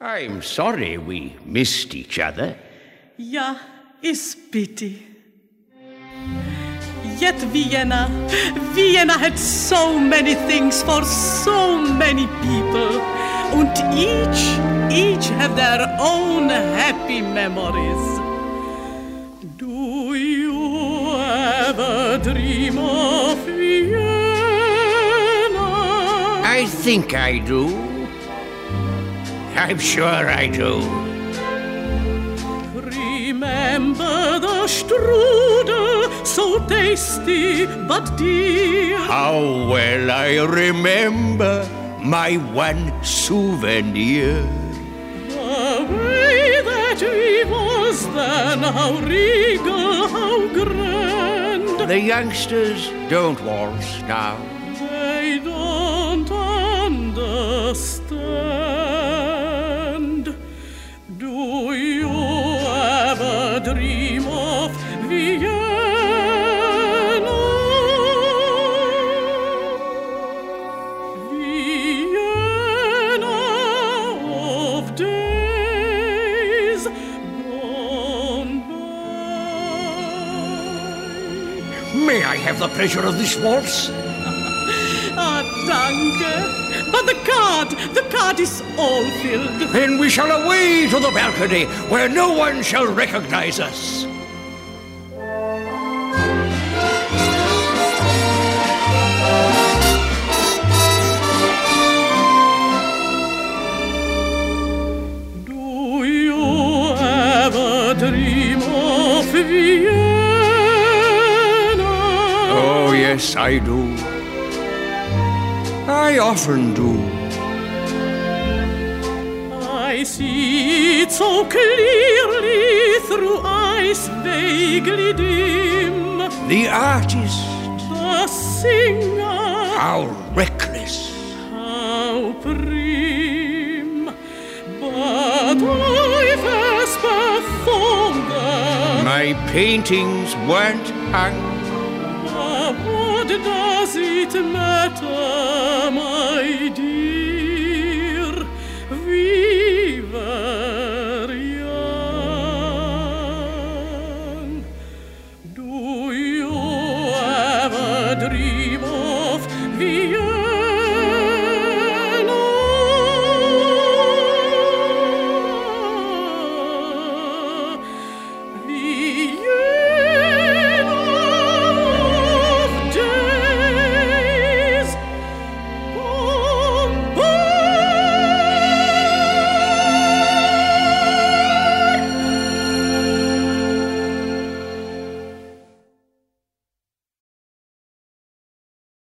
I'm sorry we missed each other. Ja, is pity. Yet Vienna, Vienna had so many things for so many people, and each, each have their own happy memories. Do you ever dream of Vienna? I think I do. I'm sure I do. Remember the strudel, so tasty but dear. How well I remember my one souvenir. The way that he was then, how regal, how grand. The youngsters don't waltz now. They don't understand. May I have the pleasure of this waltz? Ah, danke. But the card, the card is all filled. Then we shall away to the balcony where no one shall recognize us. Do you ever dream yes, I do. I often do. I see it so clearly through eyes vaguely dim. The artist, The singer, how reckless. how prim. But I first performed. My paintings weren't hung does it matter, my dear? We were young. Do you ever dream?